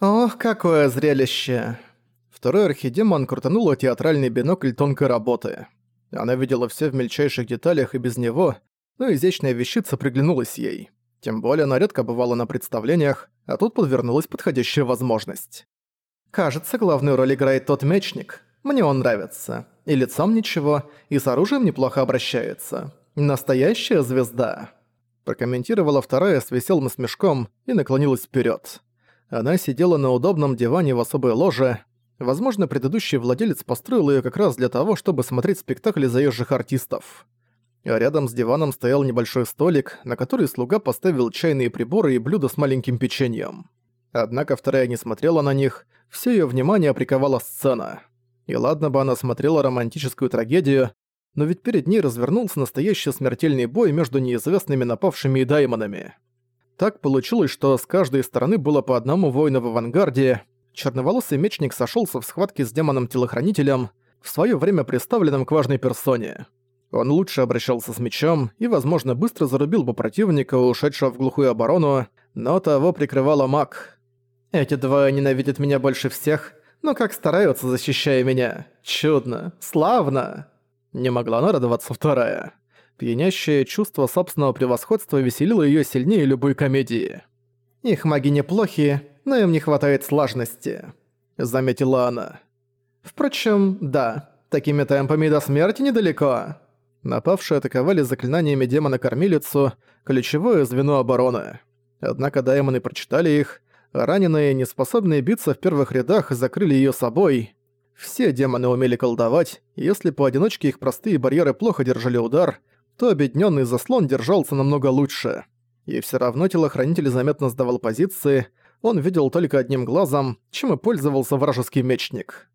Ох, какое зрелище! Второй архидемон крутанула театральный бинокль тонкой работы. Она видела все в мельчайших деталях и без него, но изящная вещица приглянулась ей. Тем более она редко бывала на представлениях, а тут подвернулась подходящая возможность. «Кажется, главную роль играет тот мечник. Мне он нравится. И лицом ничего, и с оружием неплохо обращается. Настоящая звезда». Прокомментировала вторая с веселым смешком и наклонилась вперед. Она сидела на удобном диване в особой ложе. Возможно, предыдущий владелец построил ее как раз для того, чтобы смотреть спектакли заезжих артистов. А рядом с диваном стоял небольшой столик, на который слуга поставил чайные приборы и блюдо с маленьким печеньем. Однако вторая не смотрела на них, все ее внимание приковала сцена. И ладно бы она смотрела романтическую трагедию, но ведь перед ней развернулся настоящий смертельный бой между неизвестными напавшими и даймонами. Так получилось, что с каждой стороны было по одному воину в авангарде. Черноволосый мечник сошелся в схватке с демоном-телохранителем, в свое время представленным к важной персоне. Он лучше обращался с мечом и, возможно, быстро зарубил бы противника, ушедшего в глухую оборону, но того прикрывала маг. «Эти двое ненавидят меня больше всех, но как стараются, защищая меня. Чудно. Славно!» Не могла нарадоваться вторая. Пьянящее чувство собственного превосходства веселило её сильнее любой комедии. «Их маги неплохие, но им не хватает слаженности», — заметила она. «Впрочем, да, такими темпами до смерти недалеко». Напавшие атаковали заклинаниями демона-кормилицу, ключевое звено обороны. Однако даймоны прочитали их, раненые, неспособные биться в первых рядах, закрыли её собой. Все демоны умели колдовать, если поодиночке их простые барьеры плохо держали удар, то объединенный заслон держался намного лучше. И все равно телохранитель заметно сдавал позиции, он видел только одним глазом, чем и пользовался вражеский мечник.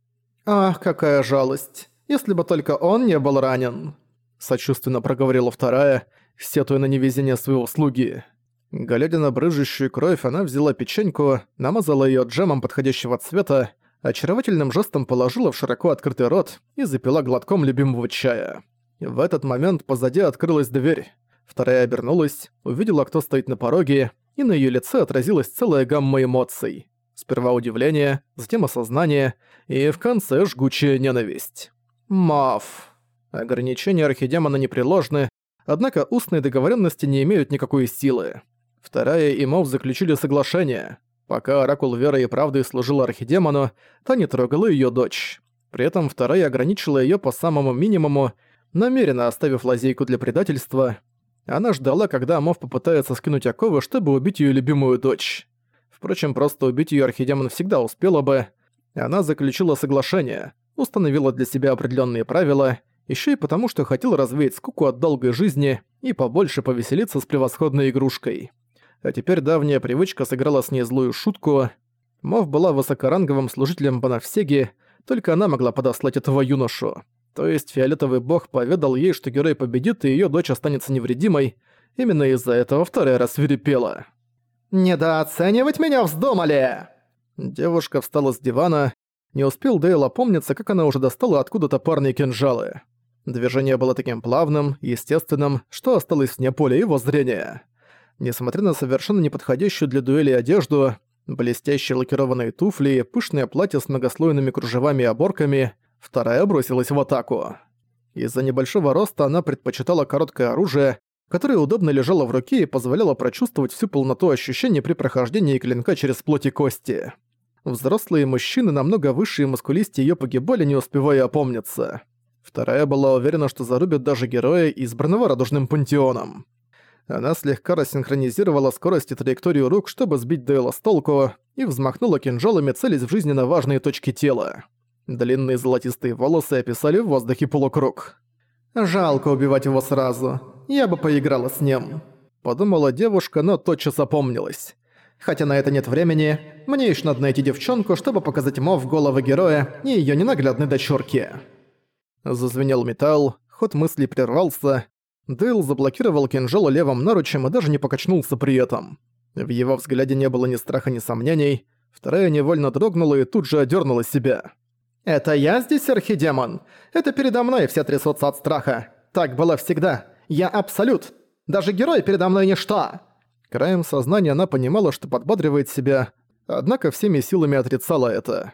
«Ах, какая жалость! Если бы только он не был ранен!» Сочувственно проговорила вторая, сетуя на невезение своего слуги. Глядя на брыжущую кровь, она взяла печеньку, намазала ее джемом подходящего цвета очаровательным жестом положила в широко открытый рот и запила глотком любимого чая. В этот момент позади открылась дверь. Вторая обернулась, увидела, кто стоит на пороге, и на её лице отразилась целая гамма эмоций. Сперва удивление, затем осознание и в конце жгучая ненависть. Мав. Ограничения архидемона непреложны, однако устные договоренности не имеют никакой силы. Вторая и Мов заключили соглашение. Пока Оракул Веры и Правды служил Архидемону, та не трогала её дочь. При этом вторая ограничила её по самому минимуму, намеренно оставив лазейку для предательства. Она ждала, когда Амов попытается скинуть оковы, чтобы убить её любимую дочь. Впрочем, просто убить её Архидемон всегда успела бы. Она заключила соглашение, установила для себя определённые правила, ещё и потому, что хотела развеять скуку от долгой жизни и побольше повеселиться с превосходной игрушкой а теперь давняя привычка сыграла с ней злую шутку. Мов была высокоранговым служителем Банавсеги, только она могла подослать этого юношу. То есть фиолетовый бог поведал ей, что герой победит и её дочь останется невредимой. Именно из-за этого вторая раз свирепела. «Недооценивать меня вздумали!» Девушка встала с дивана. Не успел Дейл опомниться, как она уже достала откуда-то парные кинжалы. Движение было таким плавным, естественным, что осталось вне поля его зрения. Несмотря на совершенно неподходящую для дуэли одежду, блестящие лакированные туфли, пышное платье с многослойными кружевами и оборками, вторая бросилась в атаку. Из-за небольшого роста она предпочитала короткое оружие, которое удобно лежало в руке и позволяло прочувствовать всю полноту ощущений при прохождении клинка через плоть и кости. Взрослые мужчины намного выше и мускулистее её погибали, не успевая опомниться. Вторая была уверена, что зарубит даже героя, избранного радужным пантеоном. Она слегка рассинхронизировала скорость и траекторию рук, чтобы сбить Дейла с толку, и взмахнула кинжалами, целясь в жизненно важные точки тела. Длинные золотистые волосы описали в воздухе полукруг. «Жалко убивать его сразу. Я бы поиграла с ним», — подумала девушка, но тотчас опомнилась. «Хотя на это нет времени, мне ещё надо найти девчонку, чтобы показать мов головы героя и её ненаглядной дочурки». Зазвенел металл, ход мысли прервался, Дейл заблокировал кинжал левым наручем и даже не покачнулся при этом. В его взгляде не было ни страха, ни сомнений. Вторая невольно дрогнула и тут же одернула себя. «Это я здесь архидемон? Это передо мной все трясутся от страха. Так было всегда. Я абсолют. Даже герой передо мной ничто!» Краем сознания она понимала, что подбадривает себя, однако всеми силами отрицала это.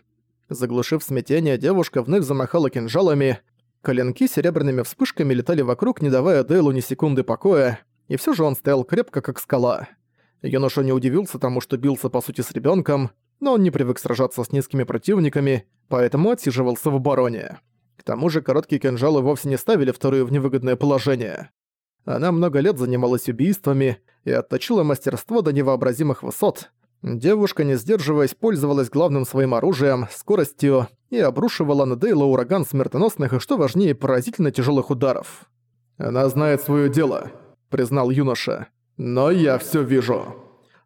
Заглушив смятение, девушка вновь замахала кинжалами, коленки серебряными вспышками летали вокруг, не давая Дейлу ни секунды покоя, и все же он стоял крепко, как скала. Юноша не удивился тому, что бился по сути с ребенком, но он не привык сражаться с низкими противниками, поэтому отсиживался в обороне. К тому же короткие кинжалы вовсе не ставили вторую в невыгодное положение. Она много лет занималась убийствами и отточила мастерство до невообразимых высот. Девушка, не сдерживаясь, пользовалась главным своим оружием, скоростью, и обрушивала на Дейла ураган смертоносных и, что важнее, поразительно тяжелых ударов. «Она знает свое дело», — признал юноша. «Но я все вижу».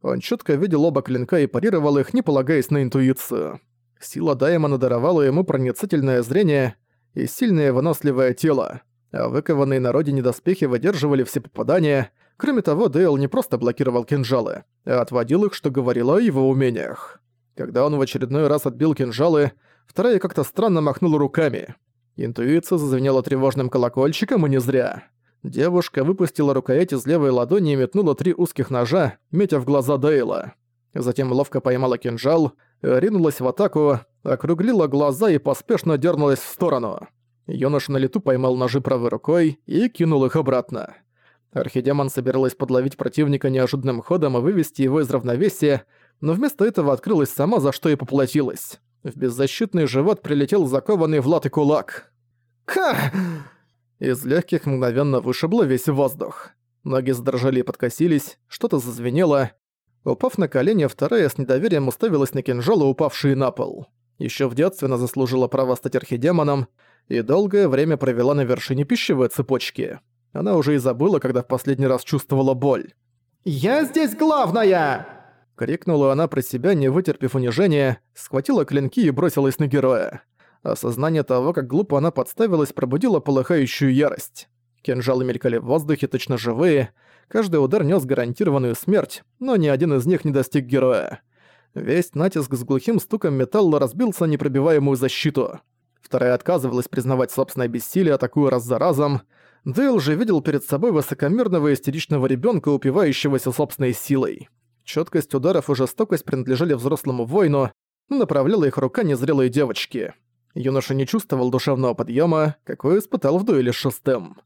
Он четко видел оба клинка и парировал их, не полагаясь на интуицию. Сила Даймона даровала ему проницательное зрение и сильное выносливое тело, а выкованные на родине доспехи выдерживали все попадания. Кроме того, Дейл не просто блокировал кинжалы, а отводил их, что говорило о его умениях. Когда он в очередной раз отбил кинжалы, вторая как-то странно махнула руками. Интуиция зазвенела тревожным колокольчиком, и не зря. Девушка выпустила рукоять из левой ладони и метнула три узких ножа, метя в глаза Дейла. Затем ловко поймала кинжал, ринулась в атаку, округлила глаза и поспешно дернулась в сторону. Юноша на лету поймал ножи правой рукой и кинул их обратно. Архидемон собиралась подловить противника неожиданным ходом и вывести его из равновесия, но вместо этого открылась сама, за что и поплатилась. В беззащитный живот прилетел закованный в латы кулак. «Ка!» Из легких мгновенно вышибло весь воздух. Ноги задрожали и подкосились, что-то зазвенело. Упав на колени, вторая с недоверием уставилась на кинжалы, упавшие на пол. Еще в детстве она заслужила право стать архидемоном и долгое время провела на вершине пищевой цепочки. Она уже и забыла, когда в последний раз чувствовала боль. «Я здесь главная!» Крикнула она про себя, не вытерпев унижения, схватила клинки и бросилась на героя. Осознание того, как глупо она подставилась, пробудило полыхающую ярость. Кинжалы мелькали в воздухе, точно живые. Каждый удар нес гарантированную смерть, но ни один из них не достиг героя. Весь натиск с глухим стуком металла разбился непробиваемую защиту. Вторая отказывалась признавать собственное бессилие, атакуя раз за разом. Дейл же видел перед собой высокомерного истеричного ребенка, упивающегося собственной силой. Четкость ударов и жестокость принадлежали взрослому воину, но направляла их рука незрелой девочки. Юноша не чувствовал душевного подъема, какой испытал в дуэли с шестым.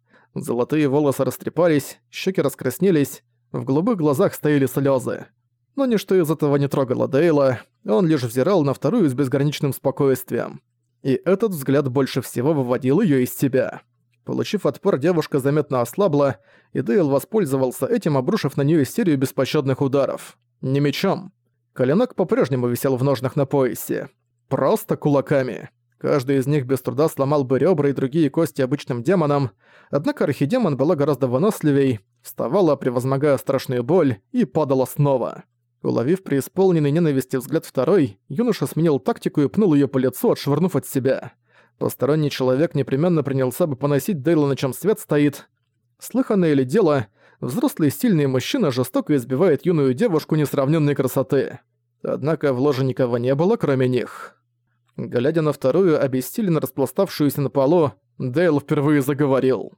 Золотые волосы растрепались, щеки раскраснелись, в голубых глазах стояли слезы. Но ничто из этого не трогало Дейла, он лишь взирал на вторую с безграничным спокойствием. И этот взгляд больше всего выводил ее из себя. Получив отпор, девушка заметно ослабла, и Дейл воспользовался этим, обрушив на нее серию беспощадных ударов. Не мечом. Коленок по-прежнему висел в ножнах на поясе. Просто кулаками. Каждый из них без труда сломал бы ребра и другие кости обычным демонам, однако архидемон была гораздо выносливей, вставала, превозмогая страшную боль, и падала снова. Уловив преисполненный ненависти взгляд второй, юноша сменил тактику и пнул ее по лицу, отшвырнув от себя. Посторонний человек непременно принялся бы поносить Дейла, на чем свет стоит. Слыханное ли дело, взрослый сильный мужчина жестоко избивает юную девушку несравненной красоты. Однако в ложе никого не было, кроме них. Глядя на вторую, обессиленно распластавшуюся на полу, Дейл впервые заговорил.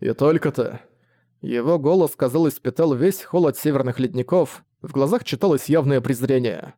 И только-то. Его голос, казалось, впитал весь холод северных ледников, в глазах читалось явное презрение.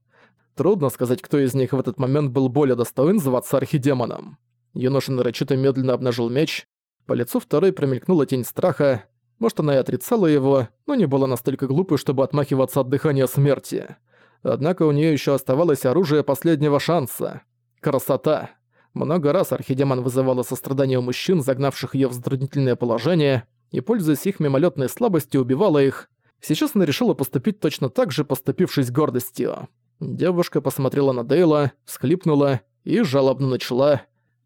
Трудно сказать, кто из них в этот момент был более достоин зваться архидемоном. Юноша нарочито медленно обнажил меч, по лицу второй промелькнула тень страха, может, она и отрицала его, но не была настолько глупой, чтобы отмахиваться от дыхания смерти. Однако у нее еще оставалось оружие последнего шанса. Красота. Много раз архидемон вызывала сострадание у мужчин, загнавших её в затруднительное положение, и, пользуясь их мимолетной слабостью, убивала их. Сейчас она решила поступить точно так же, поступившись гордостью. Девушка посмотрела на Дейла, всхлипнула и жалобно начала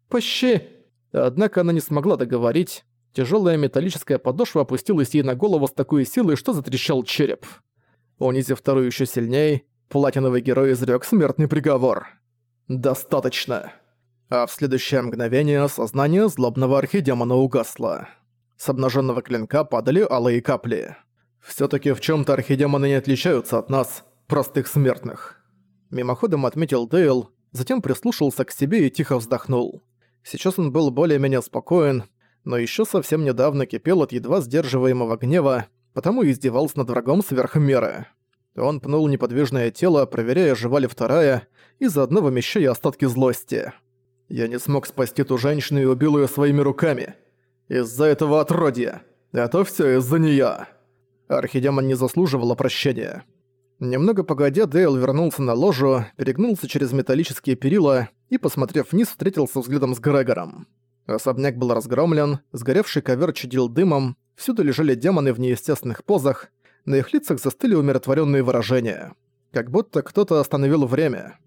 «Пощи!». Однако она не смогла договорить. Тяжелая металлическая подошва опустилась ей на голову с такой силой, что затрещал череп. Унизив вторую еще сильнее, платиновый герой изрек смертный приговор. «Достаточно». А в следующее мгновение сознание злобного архидемона угасло. С обнаженного клинка падали алые капли. все таки в чем то архидемоны не отличаются от нас, простых смертных. Мимоходом отметил Дейл, затем прислушался к себе и тихо вздохнул. Сейчас он был более-менее спокоен, но еще совсем недавно кипел от едва сдерживаемого гнева, потому и издевался над врагом сверх меры. Он пнул неподвижное тело, проверяя, жива ли вторая, и заодно вымещая остатки злости. «Я не смог спасти ту женщину и убил ее своими руками. Из-за этого отродья. Это все из-за нее. Архидемон не заслуживала прощения. Немного погодя, Дейл вернулся на ложу, перегнулся через металлические перила и, посмотрев вниз, встретился взглядом с Грегором. Особняк был разгромлен, сгоревший ковер чадил дымом, всюду лежали демоны в неестественных позах, на их лицах застыли умиротворенные выражения. Как будто кто-то остановил время.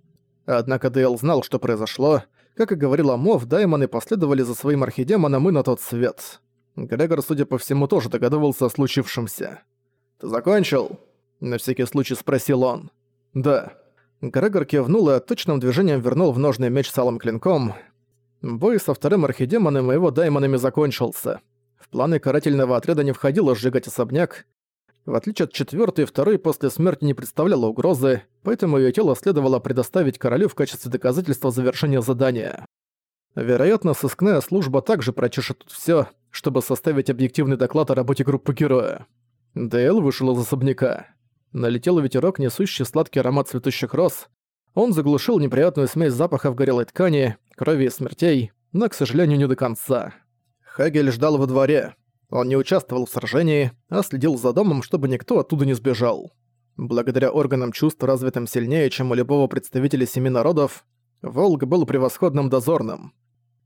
Однако Дейл знал, что произошло. Как и говорила Мов, даймоны последовали за своим архидемоном и на тот свет. Грегор, судя по всему, тоже догадывался о случившемся. «Ты закончил?» – на всякий случай спросил он. «Да». Грегор кивнул и точным движением вернул в ножный меч с алым клинком. Бой со вторым архидемоном и его даймонами закончился. В планы карательного отряда не входило сжигать особняк, в отличие от четвёртой, второй после смерти не представляла угрозы, поэтому её тело следовало предоставить королю в качестве доказательства завершения задания. Вероятно, сыскная служба также прочешет всё, чтобы составить объективный доклад о работе группы героя. Дейл вышел из особняка. Налетел ветерок, несущий сладкий аромат цветущих роз. Он заглушил неприятную смесь запахов горелой ткани, крови и смертей, но, к сожалению, не до конца. Хагель ждал во дворе. Он не участвовал в сражении, а следил за домом, чтобы никто оттуда не сбежал. Благодаря органам чувств, развитым сильнее, чем у любого представителя семи народов, Волк был превосходным дозорным.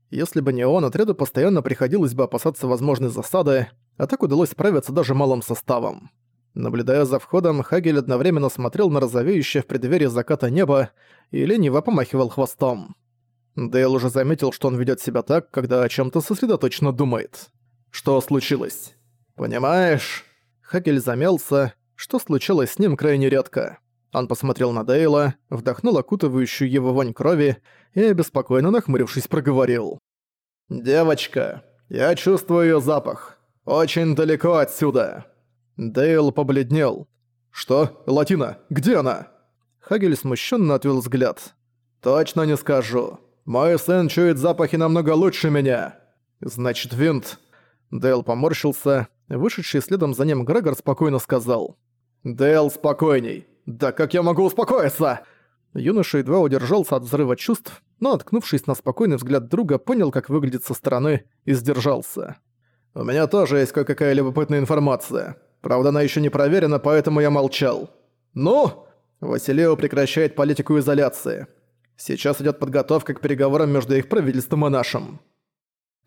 Если бы не он, отряду постоянно приходилось бы опасаться возможной засады, а так удалось справиться даже малым составом. Наблюдая за входом, Хагель одновременно смотрел на розовеющее в преддверии заката небо и лениво помахивал хвостом. Дейл уже заметил, что он ведет себя так, когда о чем то сосредоточенно думает. Что случилось? Понимаешь? Хагель замялся, что случилось с ним крайне редко. Он посмотрел на Дейла, вдохнул окутывающую его вонь крови и, обеспокоенно нахмурившись, проговорил. «Девочка, я чувствую её запах. Очень далеко отсюда». Дейл побледнел. «Что? Латина? Где она?» Хагель смущенно отвел взгляд. «Точно не скажу. Мой сын чует запахи намного лучше меня. Значит, винт. Дейл поморщился, вышедший следом за ним Грегор спокойно сказал. «Дейл, спокойней! Да как я могу успокоиться?» Юноша едва удержался от взрыва чувств, но, откнувшись на спокойный взгляд друга, понял, как выглядит со стороны, и сдержался. «У меня тоже есть кое-какая любопытная информация. Правда, она еще не проверена, поэтому я молчал. Ну?» Василио прекращает политику изоляции. Сейчас идет подготовка к переговорам между их правительством и нашим.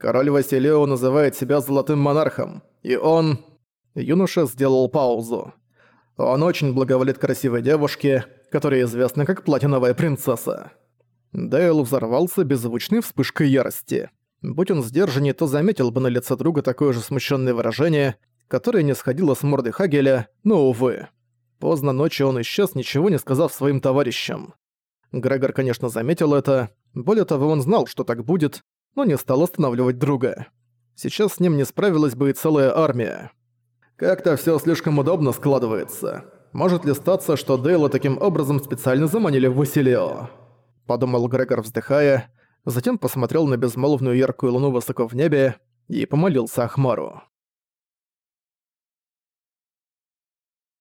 Король Василио называет себя Золотым Монархом, и он... Юноша сделал паузу. Он очень благоволит красивой девушке, которая известна как Платиновая Принцесса. Дейл взорвался беззвучной вспышкой ярости. Будь он сдержаннее, то заметил бы на лице друга такое же смущенное выражение, которое не сходило с морды Хагеля, но, увы. Поздно ночью он исчез, ничего не сказав своим товарищам. Грегор, конечно, заметил это. Более того, он знал, что так будет, но не стал останавливать друга. Сейчас с ним не справилась бы и целая армия. Как-то всё слишком удобно складывается. Может ли статься, что Дейла таким образом специально заманили в Василио? Подумал Грегор, вздыхая, затем посмотрел на безмолвную яркую луну высоко в небе и помолился Ахмару.